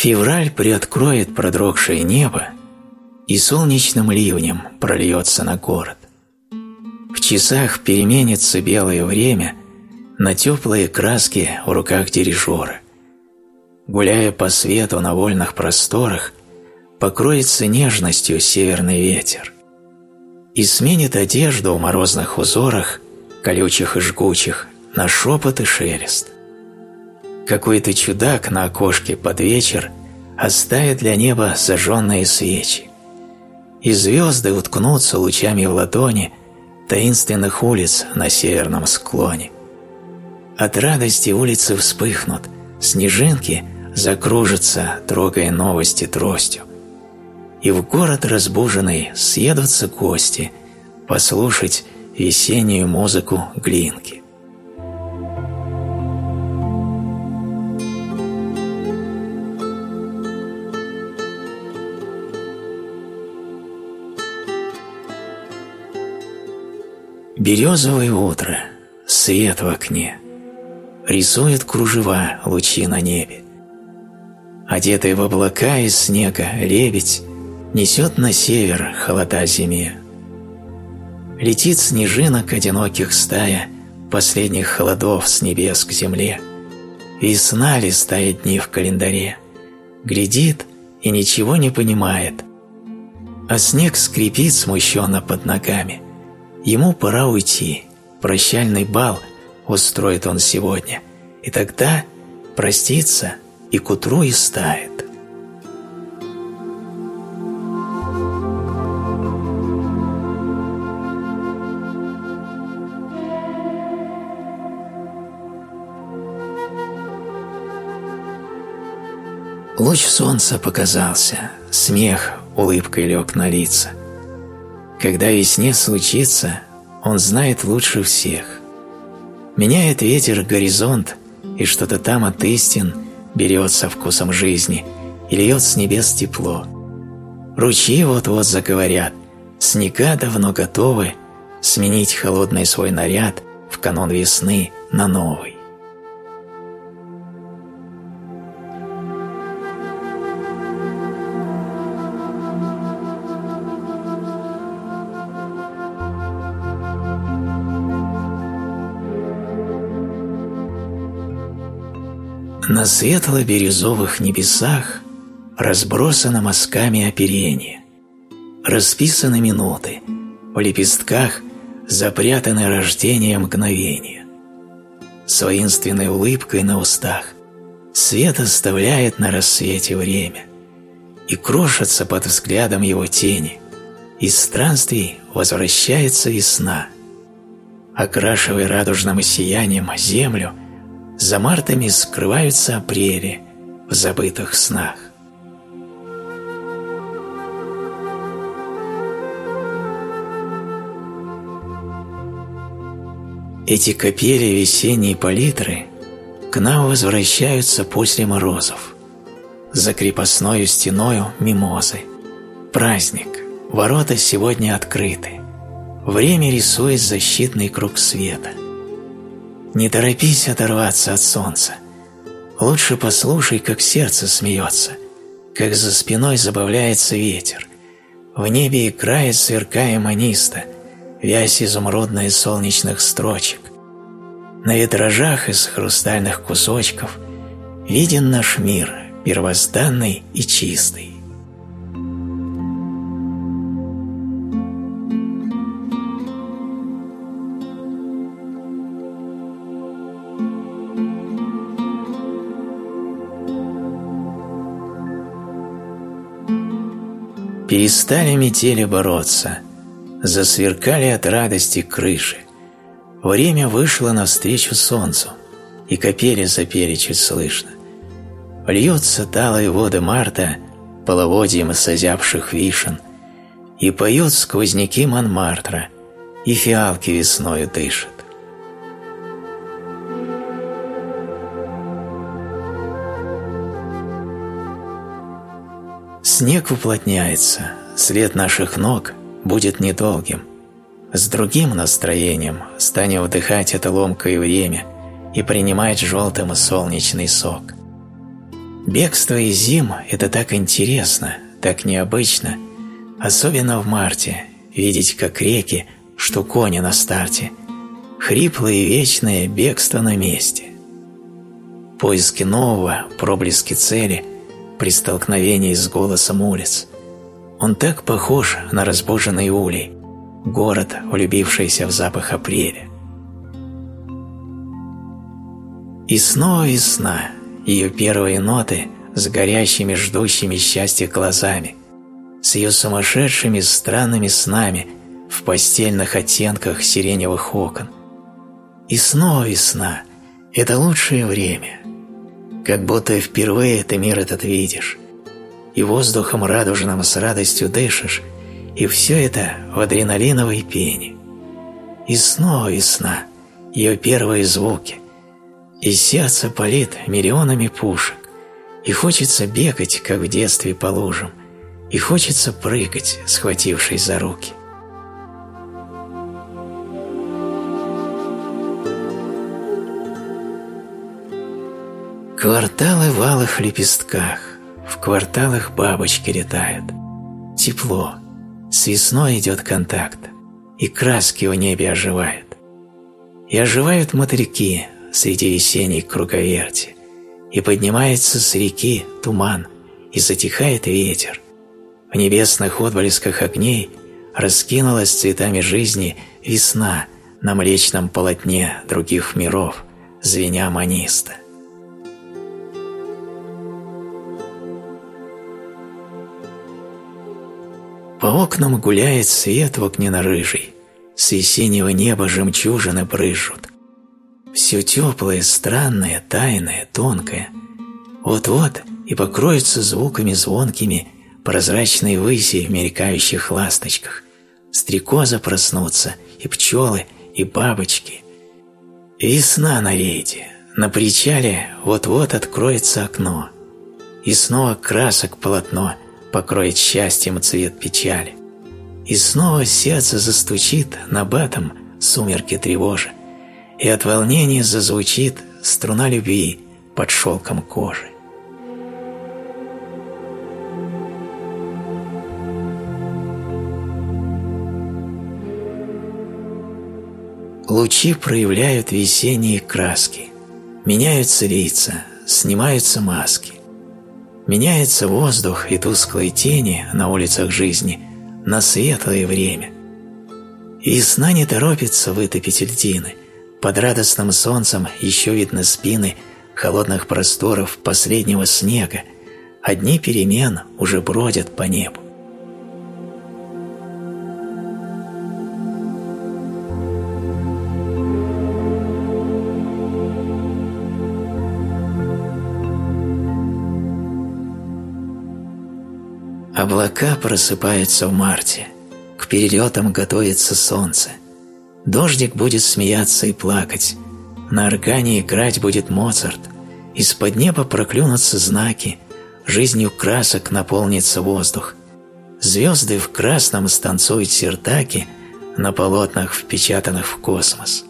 Февраль приоткроет продрогшее небо, и солнечным ливнем прольется на город. В часах переменится белое время на теплые краски в руках дирижера. Гуляя по свету на вольных просторах, покроется нежностью северный ветер и сменит одежду в морозных узорах, колючих и жгучих, на шепот и шелест. Какой-то чудак на окошке под вечер оставит для неба зажженные свечи, и звезды уткнутся лучами в ладони таинственных улиц на северном склоне. От радости улицы вспыхнут, снежинки закружатся, трогая новости тростью. И в город разбуженный съедутся гости послушать весеннюю музыку глинки. Березовое утро, свет в окне, рисует кружева лучи на небе. Одетый в облака из снега лебедь несет на север холода зиме. Летит снежинок одиноких стая последних холодов с небес к земле. Весна листает дни в календаре, глядит и ничего не понимает, а снег скрипит смущенно под ногами – Ему пора уйти, прощальный бал устроит он сегодня, и тогда простится и к утру и стает. Луч солнца показался, смех улыбкой лег на лица. Когда весне случится, он знает лучше всех. Меняет ветер горизонт, и что-то там от истин берется вкусом жизни и льет с небес тепло. Ручьи вот-вот заговорят, снега давно готовы сменить холодный свой наряд в канон весны на новый. На светло-бирюзовых небесах разбросано мазками оперение, расписаны минуты, в лепестках запрятаны рождение мгновения. С воинственной улыбкой на устах свет оставляет на рассвете время и крошится под взглядом его тени, из странствий возвращается весна, окрашивая радужным сиянием землю – за мартами скрываются апрели в забытых снах. Эти капели весенней палитры к нам возвращаются после морозов. За крепостною стеною мимозы. Праздник, ворота сегодня открыты. Время рисует защитный круг света. Не торопись оторваться от солнца. Лучше послушай, как сердце смеется, как за спиной забавляется ветер. В небе играет, сверкая маниста, вязь изумрудная солнечных строчек. На витражах из хрустальных кусочков виден наш мир, первозданный и чистый. Перестали метели бороться, засверкали от радости крыши. Время вышло навстречу солнцу, и капели запели чуть слышно. Льются талые воды марта половодьем из озябших вишен, и поют сквозняки Монмартра, и фиалки весною дышат. Снег уплотняется, след наших ног будет недолгим. С другим настроением станем вдыхать это ломкое время и принимать желтым солнечный сок. Бегство из зим – это так интересно, так необычно, особенно в марте, видеть, как реки, что кони на старте, хриплое и вечное бегство на месте. Поиски нового, проблески цели, при столкновении с голосом улиц. Он так похож на разбуженный улей, город, влюбившийся в запах апреля. И снова весна, ее первые ноты с горящими, ждущими счастья глазами, с ее сумасшедшими странными снами в постельных оттенках сиреневых окон. И снова весна – это лучшее время, как будто впервые ты мир этот видишь, и воздухом радужным с радостью дышишь, и все это в адреналиновой пене. И снова весна, ее первые звуки – и сердце палит миллионами пушек, и хочется бегать, как в детстве по лужам, и хочется прыгать, схватившись за руки. Кварталы в алых лепестках, в кварталах бабочки летают. Тепло, с весной идет контакт, и краски в небе оживают. И оживают мотыльки, среди весенней круговерти, и поднимается с реки туман, и затихает ветер. В небесных отблесках огней раскинулась цветами жизни весна на млечном полотне других миров, звеня маниста. По окнам гуляет свет в огненно-рыжий, с весеннего неба жемчужины брызжут, все теплое, странное, тайное, тонкое. Вот-вот и покроется звуками звонкими прозрачные выси в мелькающих ласточках. Стрекоза проснутся, и пчелы, и бабочки. Весна на рейде, на причале вот-вот откроется окно, и снова красок полотно покроет счастьем цвет печали. И снова сердце застучит на батом сумерки тревожи и от волнения зазвучит струна любви под шелком кожи. Лучи проявляют весенние краски, меняются лица, снимаются маски. Меняется воздух и тусклые тени на улицах жизни на светлое время. И сна не торопится вытопить льдины, под радостным солнцем еще видны спины холодных просторов последнего снега, одни перемен уже бродят по небу. Облака просыпаются в марте, к перелетам готовится солнце. Дождик будет смеяться и плакать, на органе играть будет Моцарт, из-под неба проклюнутся знаки, жизнью красок наполнится воздух. Звезды в красном станцуют сертаки на полотнах, впечатанных в космос.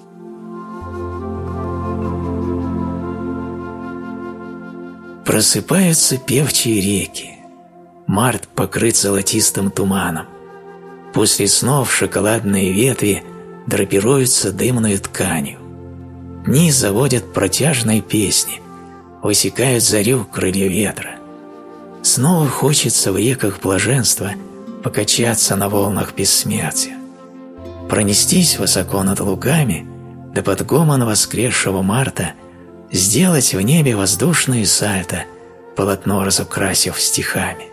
Просыпаются певчие реки. Март покрыт золотистым туманом. После снов шоколадные ветви драпируются дымной тканью. Дни заводят протяжные песни, высекают зарю крылья ветра. Снова хочется в реках блаженства покачаться на волнах бессмертия, пронестись высоко над лугами, да под гомон воскресшего марта сделать в небе воздушные сальто, полотно разукрасив стихами.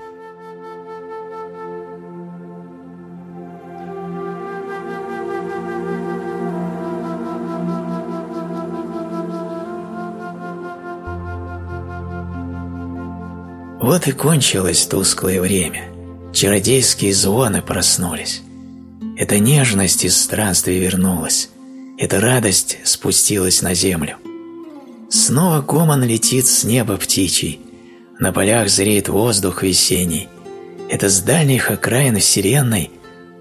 Вот и кончилось тусклое время. Чародейские звоны проснулись. Эта нежность из странствий вернулась. Эта радость спустилась на землю. Снова гомон летит с неба птичий. На полях зреет воздух весенний. Это с дальних окраин вселенной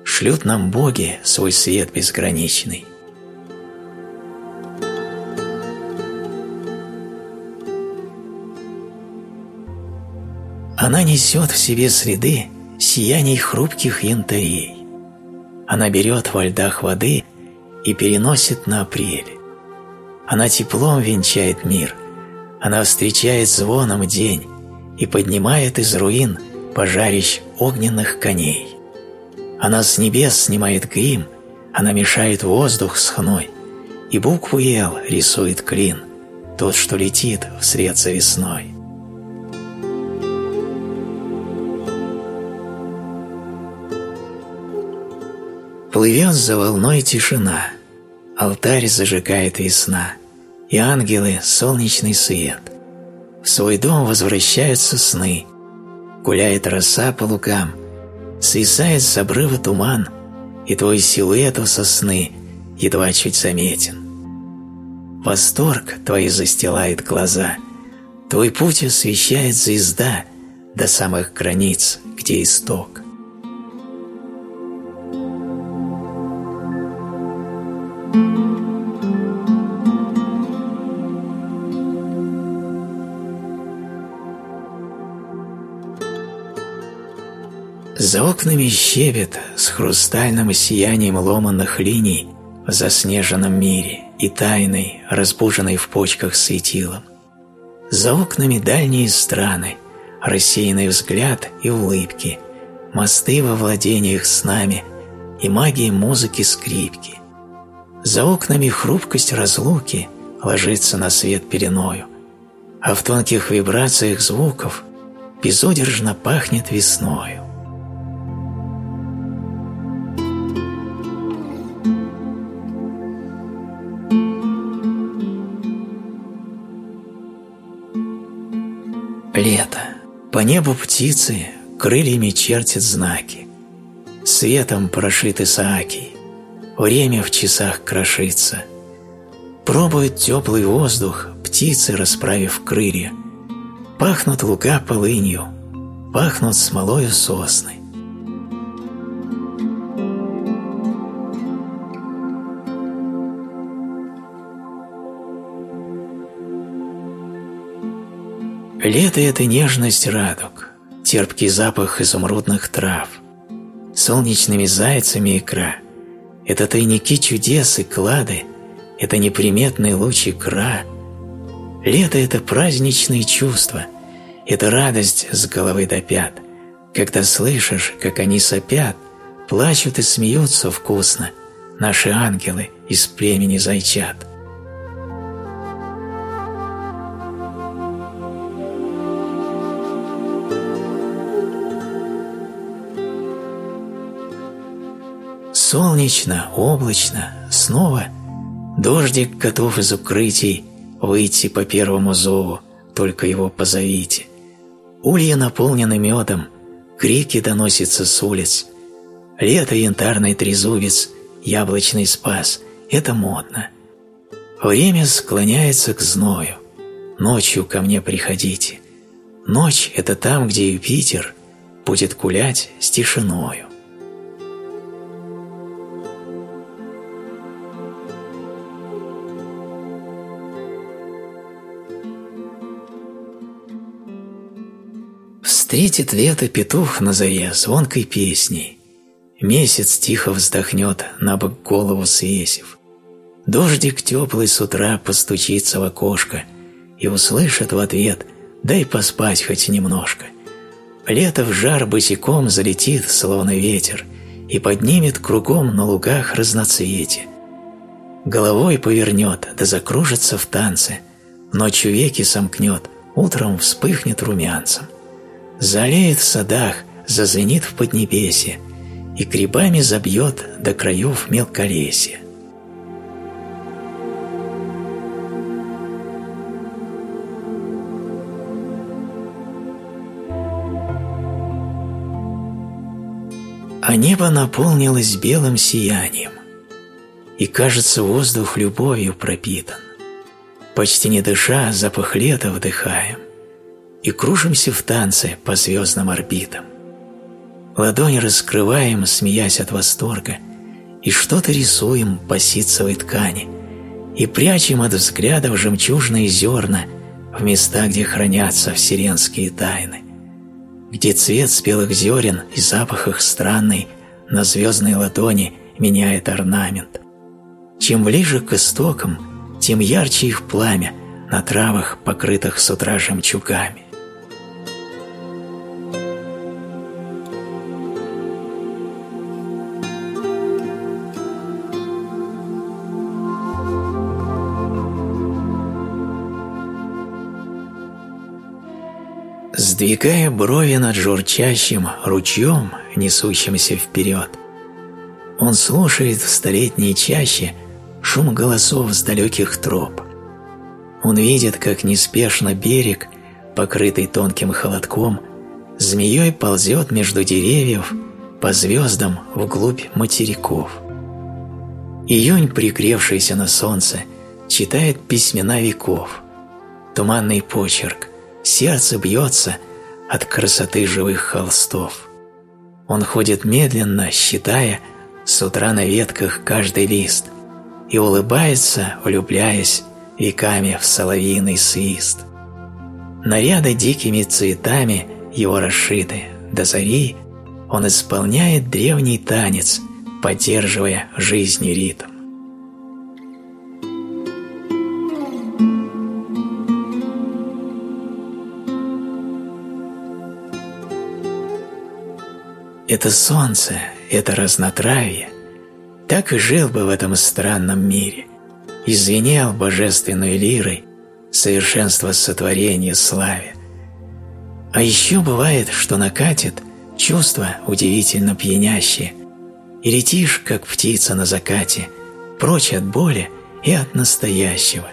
шлют нам боги свой свет безграничный. Она несет в себе следы сияний хрупких янтарей. Она берет во льдах воды и переносит на апрель. Она теплом венчает мир, она встречает звоном день и поднимает из руин пожарищ огненных коней. Она с небес снимает грим, она мешает воздух с хной, и букву «Ел» рисует клин, тот, что летит вслед за весной. Плывет за волной тишина, алтарь зажигает весна, и ангелы — солнечный свет. В свой дом возвращаются сны, гуляет роса по лукам, свисает с обрыва туман, и твой силуэт у сосны едва чуть заметен. Восторг твой застилает глаза, твой путь освещает звезда до самых границ, где исток. Окнами щебет с хрустальным сиянием ломанных линий в заснеженном мире и тайной, разбуженной в почках светилом. За окнами дальние страны, рассеянный взгляд и улыбки, мосты во владениях с нами и магии музыки скрипки. За окнами хрупкость разлуки ложится на свет переною, а в тонких вибрациях звуков безудержно пахнет весною. Лето. По небу птицы крыльями чертят знаки. Светом прошит Исааки. Время в часах крошится. Пробует теплый воздух птицы, расправив крылья. Пахнут луга полынью, пахнут смолою сосны. Лето – это нежность радуг, терпкий запах изумрудных трав, солнечными зайцами икра. Это тайники чудес и клады, это неприметный луч икра. Лето – это праздничные чувства, это радость с головы до пят, когда слышишь, как они сопят, плачут и смеются вкусно, наши ангелы из племени зайчат. Солнечно, облачно, снова дождик готов из укрытий выйти по первому зову, только его позовите. Улья наполнены медом, крики доносятся с улиц. Лето янтарный трезубец, яблочный спас – это модно. Время склоняется к зною. Ночью ко мне приходите. Ночь – это там, где Юпитер будет гулять с тишиною. Встретит лето петух на заре звонкой песней. Месяц тихо вздохнет, на бок голову свесив. Дождик теплый с утра постучится в окошко и услышит в ответ «дай поспать хоть немножко». Лето в жар босиком залетит, словно ветер, и поднимет кругом на лугах разноцветие. Головой повернет, да закружится в танце, ночью веки сомкнет, утром вспыхнет румянцем. Залеет в садах, зазвенит в поднебесье и грибами забьет до краев мелколесья. А небо наполнилось белым сиянием, и, кажется, воздух любовью пропитан. Почти не дыша, запах лета вдыхаем и кружимся в танце по звездным орбитам. Ладонь раскрываем, смеясь от восторга, и что-то рисуем по ситцевой ткани, и прячем от взглядов жемчужные зерна в места, где хранятся вселенские тайны. где цвет спелых зерен и запах их странный на звездной ладони меняет орнамент. Чем ближе к истокам, тем ярче их пламя на травах, покрытых с утра жемчугами. Сдвигая брови над журчащим ручьем, несущимся вперед, он слушает в столетней чаще шум голосов с далеких троп. Он видит, как неспешно берег, покрытый тонким холодком, змеей ползет между деревьев по звездам вглубь материков. Июнь, пригревшийся на солнце, читает письмена веков. Туманный почерк, сердце бьется от красоты живых холстов. Он ходит медленно, считая с утра на ветках каждый лист и улыбается, влюбляясь веками в соловьиный свист. Наряды дикими цветами его расшиты, до зари он исполняет древний танец, поддерживая жизни ритм. Это солнце, это разнотравье, так и жил бы в этом странном мире, и звенел божественной лирой совершенство сотворения славе. А еще бывает, что накатит чувство удивительно пьянящее, и летишь, как птица на закате, прочь от боли и от настоящего.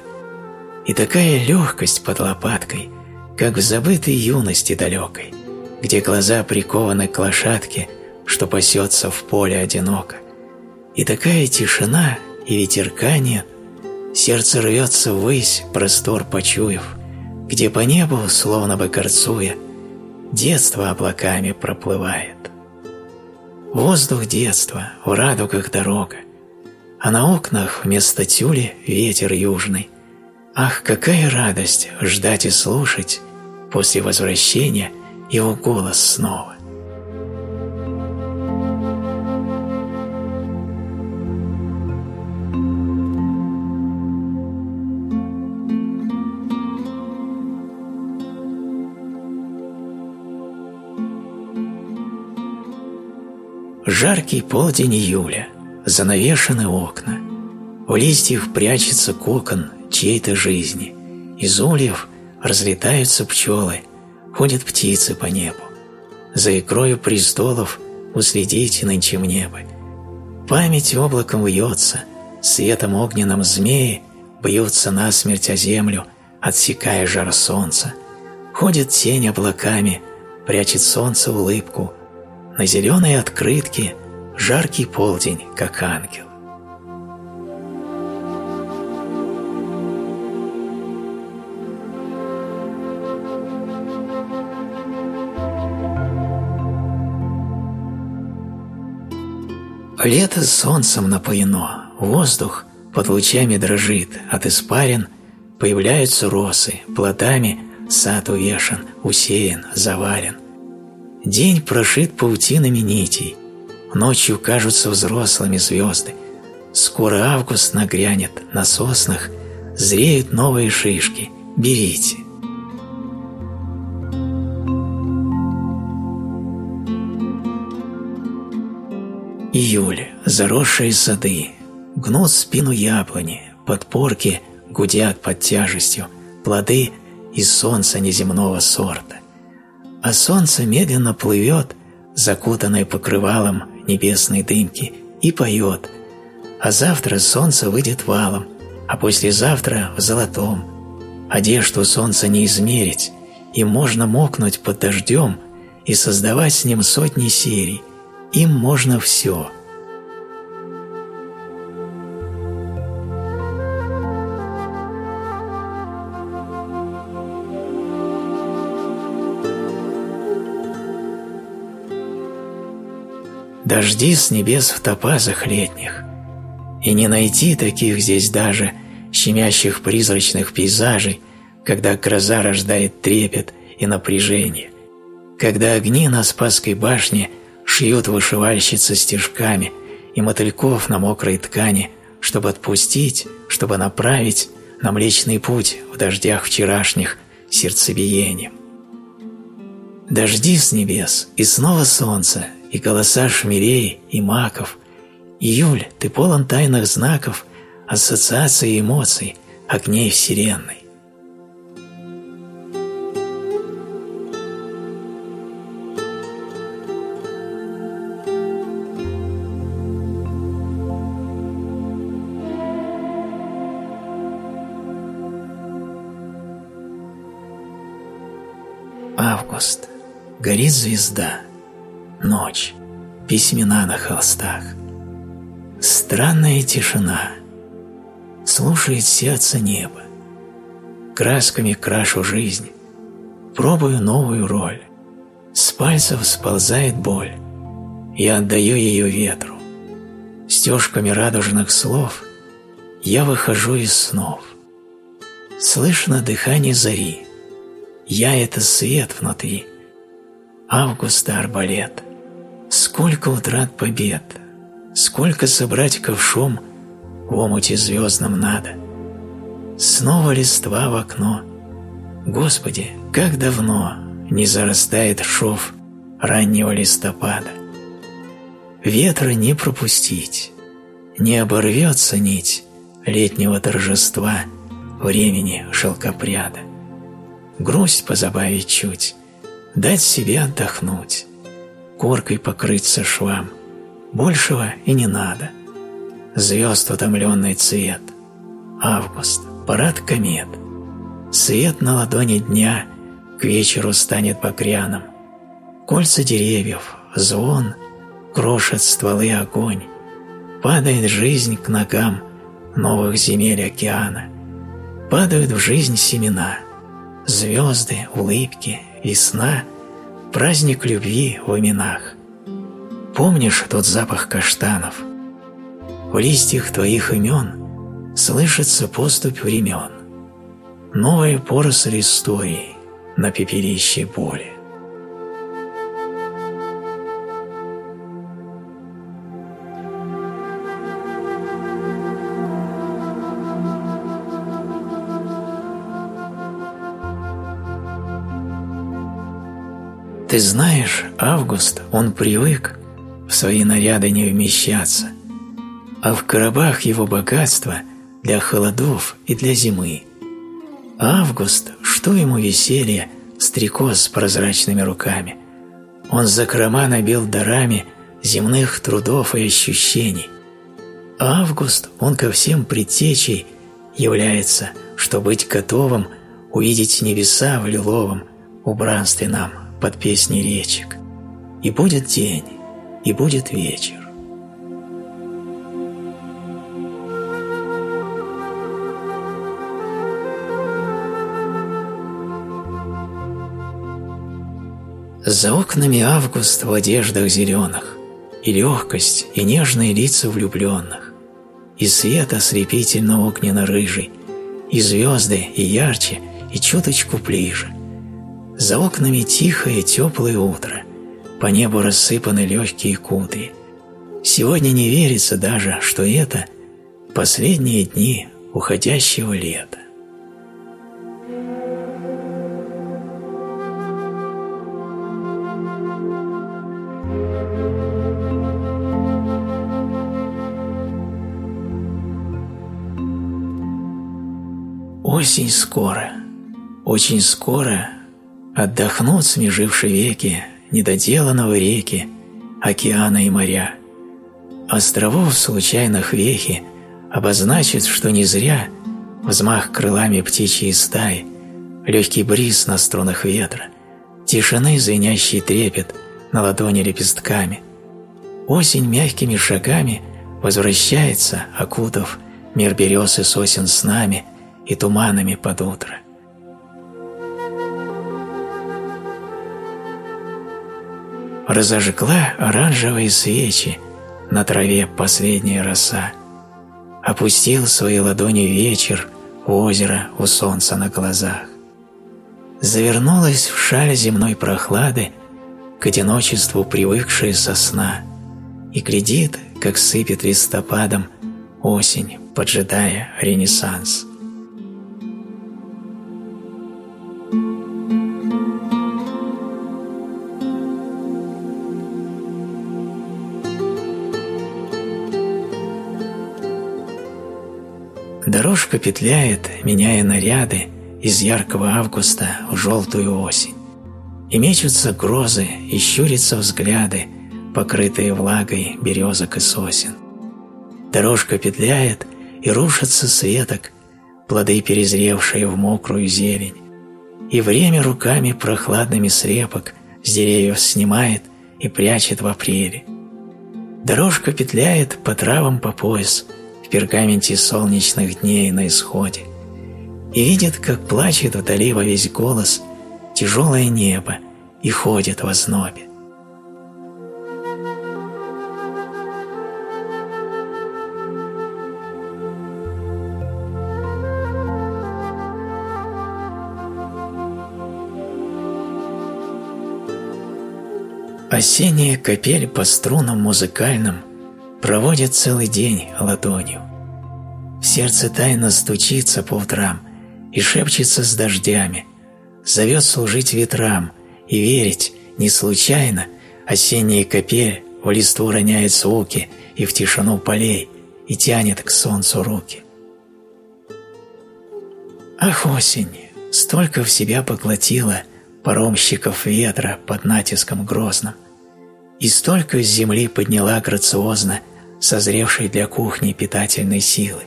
И такая легкость под лопаткой, как в забытой юности далекой – где глаза прикованы к лошадке, что пасется в поле одиноко. И такая тишина и ветерка нет, сердце рвется ввысь, простор почуяв, где по небу, словно бы корцуя, детство облаками проплывает. Воздух детства, в радугах дорога, а на окнах вместо тюли ветер южный. Ах, какая радость ждать и слушать после возвращения – его голос снова. Жаркий полдень июля, занавешены окна. В листьях прячется кокон чьей-то жизни. Из ульев разлетаются пчелы – ходят птицы по небу. За икрою престолов уследите нынче в небо. Память облаком вьется, светом огненным змеи бьются насмерть о землю, отсекая жар солнца. Ходит тень облаками, прячет солнце улыбку. На зеленой открытке жаркий полдень, как ангел. Лето солнцем напоено, воздух под лучами дрожит, от испарин появляются росы, плодами сад увешан, усеян, завален. День прошит паутинами нитей, ночью кажутся взрослыми звезды. Скоро август нагрянет, на соснах зреют новые шишки, берите. Июль, заросшие сады, гнут спину яблони, подпорки гудят под тяжестью, плоды из солнца неземного сорта. А солнце медленно плывет, закутанное покрывалом небесной дымки, и поет. А завтра солнце выйдет валом, а послезавтра в золотом. Одежду солнца не измерить, и можно мокнуть под дождем и создавать с ним сотни серий – им можно все. Дожди с небес в топазах летних, и не найти таких здесь даже щемящих призрачных пейзажей, когда гроза рождает трепет и напряжение. когда огни на Спасской башне шьют вышивальщицы стежками и мотыльков на мокрой ткани, чтобы отпустить, чтобы направить на Млечный Путь в дождях вчерашних сердцебиением. Дожди с небес, и снова солнце, и голоса шмелей, и маков. Июль, ты полон тайных знаков, ассоциаций и эмоций, огней вселенной. Август. Горит звезда. Ночь. Письмена на холстах. Странная тишина. Слушает сердце небо. Красками крашу жизнь. Пробую новую роль. С пальцев сползает боль. Я отдаю ее ветру. Стежками радужных слов я выхожу из снов. Слышно дыхание зари. Я — это свет внутри. Августа арбалет. Сколько утрат побед, сколько собрать ковшом в омуте звездном надо. Снова листва в окно. Господи, как давно не зарастает шов раннего листопада. Ветра не пропустить, не оборвется нить летнего торжества времени шелкопряда грусть позабавить чуть, дать себе отдохнуть, коркой покрыться швам, большего и не надо. Звезд утомленный цвет, август, парад комет, свет на ладони дня к вечеру станет покряным, кольца деревьев, звон, крошат стволы огонь, падает жизнь к ногам новых земель океана, падают в жизнь семена — звезды, улыбки, весна, праздник любви в именах. Помнишь тот запах каштанов? В листьях твоих имен слышится поступь времен. Новая поросль истории на пепелище боли. Ты знаешь, Август, он привык в свои наряды не вмещаться, а в коробах его богатство для холодов и для зимы. Август, что ему веселье, стрекоз с прозрачными руками. Он закрома набил дарами земных трудов и ощущений. Август, он ко всем предтечей является, что быть готовым увидеть небеса в лиловом убранстве нам под песни речек. И будет день, и будет вечер. За окнами август в одеждах зеленых, И легкость, и нежные лица влюбленных, И свет ослепительно огненно-рыжий, И звезды, и ярче, и чуточку ближе — за окнами тихое теплое утро, по небу рассыпаны легкие куты. Сегодня не верится даже, что это последние дни уходящего лета. Осень скоро, очень скоро Отдохнут смежившие веки недоделанного реки, океана и моря. Островов случайных вехи обозначит, что не зря взмах крылами птичьей стаи, легкий бриз на струнах ветра, тишины звенящий трепет на ладони лепестками. Осень мягкими шагами возвращается, окутав мир берез и сосен с нами и туманами под утро. Разожгла оранжевые свечи на траве последняя роса. Опустил свои ладони вечер в озеро у солнца на глазах. Завернулась в шаль земной прохлады к одиночеству привыкшая сосна, и глядит, как сыпет листопадом осень, поджидая ренессанс. Дорожка петляет, меняя наряды из яркого августа в желтую осень. И мечутся грозы, и щурятся взгляды, покрытые влагой березок и сосен. Дорожка петляет, и рушатся светок, плоды перезревшие в мокрую зелень. И время руками прохладными срепок с деревьев снимает и прячет в апреле. Дорожка петляет по травам по пояс – пергаменте солнечных дней на исходе и видит, как плачет вдали во весь голос тяжелое небо и ходит в ознобе. Осенняя капель по струнам музыкальным – проводит целый день ладонью. Сердце тайно стучится по утрам и шепчется с дождями, зовет служить ветрам и верить не случайно осенняя капель в листву роняет звуки и в тишину полей и тянет к солнцу руки. Ах, осень, столько в себя поглотила паромщиков ветра под натиском грозным, и столько с земли подняла грациозно – созревшей для кухни питательной силы.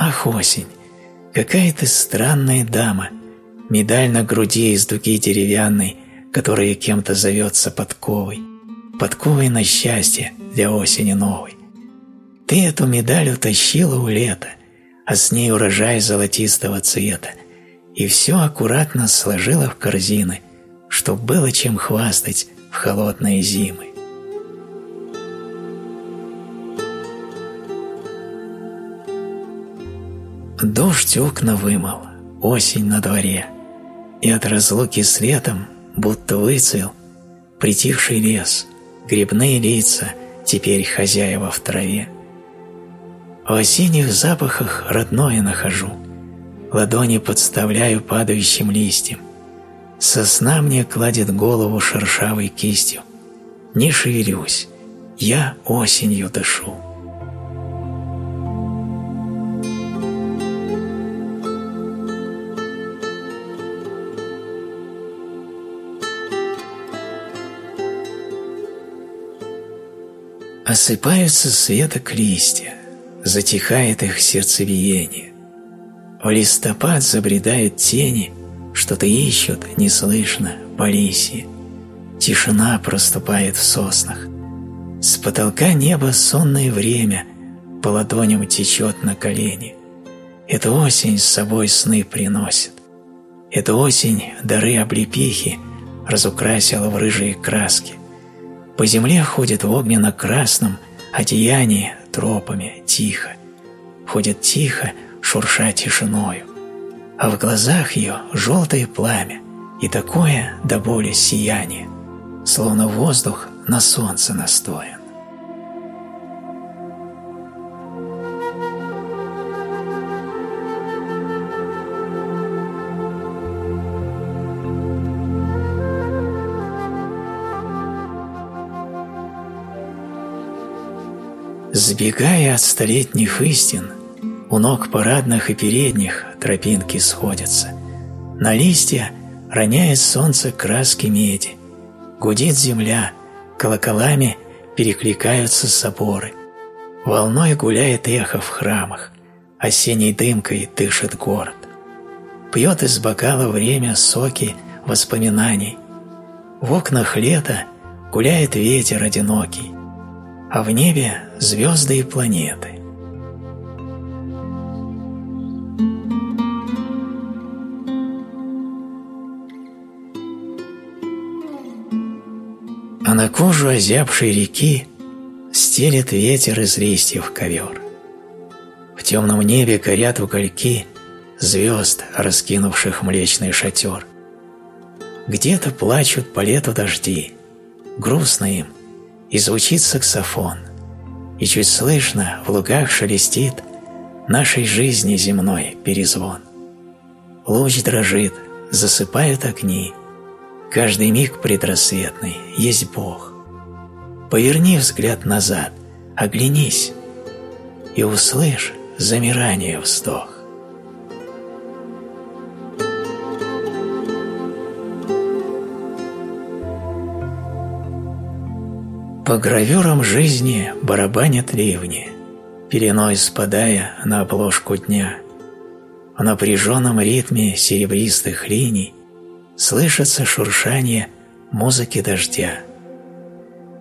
Ах, осень, какая ты странная дама, медаль на груди из дуги деревянной, которая кем-то зовется подковой, подковой на счастье для осени новой. Ты эту медаль утащила у лета, а с ней урожай золотистого цвета, и все аккуратно сложила в корзины, чтоб было чем хвастать в холодные зимы. Дождь окна вымыл, осень на дворе, и от разлуки с летом будто выцвел притихший лес, грибные лица, теперь хозяева в траве. В осенних запахах родное нахожу, ладони подставляю падающим листьям. Сосна мне кладет голову шершавой кистью. Не шевелюсь, я осенью дышу. Осыпаются светок листья, затихает их сердцебиение. В листопад забредают тени, что-то ищут, неслышно, по лисье. Тишина проступает в соснах. С потолка неба сонное время по ладоням течет на колени. Эта осень с собой сны приносит. Эта осень дары облепихи разукрасила в рыжие краски. По земле ходит в огненно-красном одеянии тропами тихо. Ходит тихо, шурша тишиною. А в глазах ее желтое пламя и такое до боли сияние, словно воздух на солнце настоен. Сбегая от столетних истин, у ног парадных и передних тропинки сходятся. На листья роняет солнце краски меди. Гудит земля, колоколами перекликаются соборы. Волной гуляет эхо в храмах, осенней дымкой дышит город. Пьет из бокала время соки воспоминаний. В окнах лета гуляет ветер одинокий, а в небе звезды и планеты. А на кожу озябшей реки стелет ветер из листьев ковер. В темном небе горят угольки звезд, раскинувших млечный шатер. Где-то плачут по лету дожди, грустно им, и звучит саксофон, и чуть слышно в лугах шелестит нашей жизни земной перезвон. Луч дрожит, засыпают огни, каждый миг предрассветный есть Бог. Поверни взгляд назад, оглянись и услышь замирание вздох. По гравюрам жизни барабанят ливни, Пеленой спадая на обложку дня. В напряженном ритме серебристых линий Слышится шуршание музыки дождя.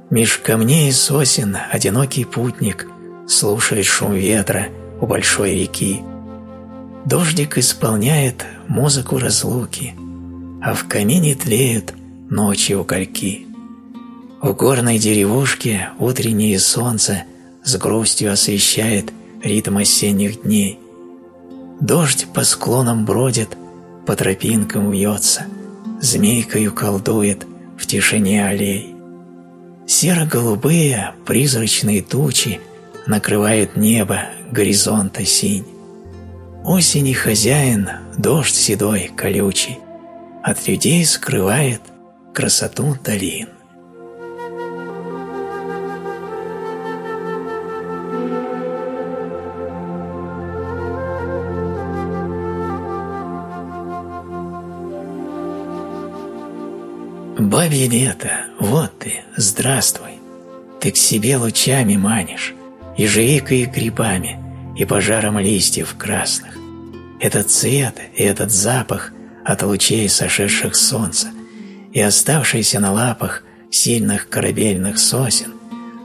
Меж камней и сосен одинокий путник Слушает шум ветра у большой реки. Дождик исполняет музыку разлуки, А в камине тлеют ночью угольки. В горной деревушке утреннее солнце с грустью освещает ритм осенних дней. Дождь по склонам бродит, по тропинкам вьется, змейкою колдует в тишине аллей. Серо-голубые призрачные тучи накрывают небо горизонта синь. Осени хозяин, дождь седой, колючий, от людей скрывает красоту долин. Бабье лето, вот ты, здравствуй. Ты к себе лучами манишь, и ежевикой и грибами, и пожаром листьев красных. Этот цвет и этот запах от лучей сошедших солнца и оставшийся на лапах сильных корабельных сосен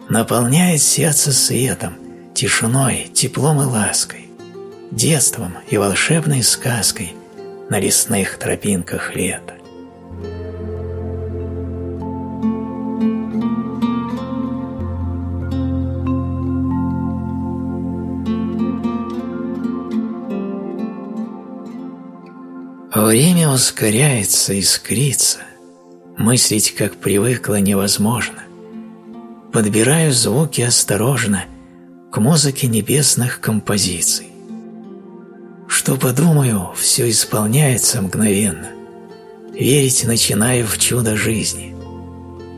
наполняет сердце светом, тишиной, теплом и лаской, детством и волшебной сказкой на лесных тропинках лета. Время ускоряется, искрится, мыслить, как привыкла, невозможно. Подбираю звуки осторожно к музыке небесных композиций. Что подумаю, все исполняется мгновенно. Верить начинаю в чудо жизни.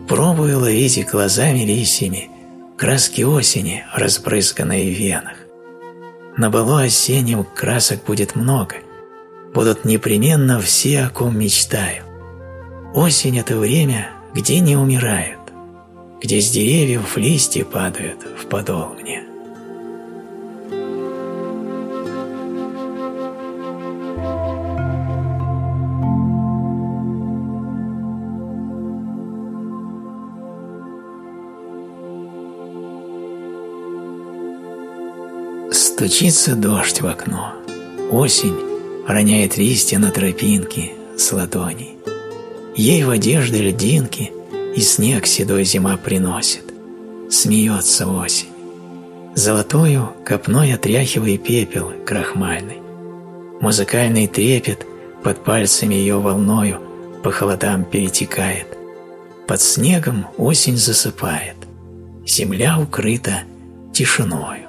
Пробую ловить глазами лисьями краски осени, разбрызганные в венах. На балу осеннем красок будет много, будут непременно все, о ком мечтаю. Осень – это время, где не умирают, где с деревьев листья падают в подол мне. Стучится дождь в окно. Осень роняет листья на тропинки с ладоней. Ей в одежды льдинки и снег седой зима приносит. Смеется осень. Золотою копной отряхивая пепел крахмальный. Музыкальный трепет под пальцами ее волною по холодам перетекает. Под снегом осень засыпает. Земля укрыта тишиною.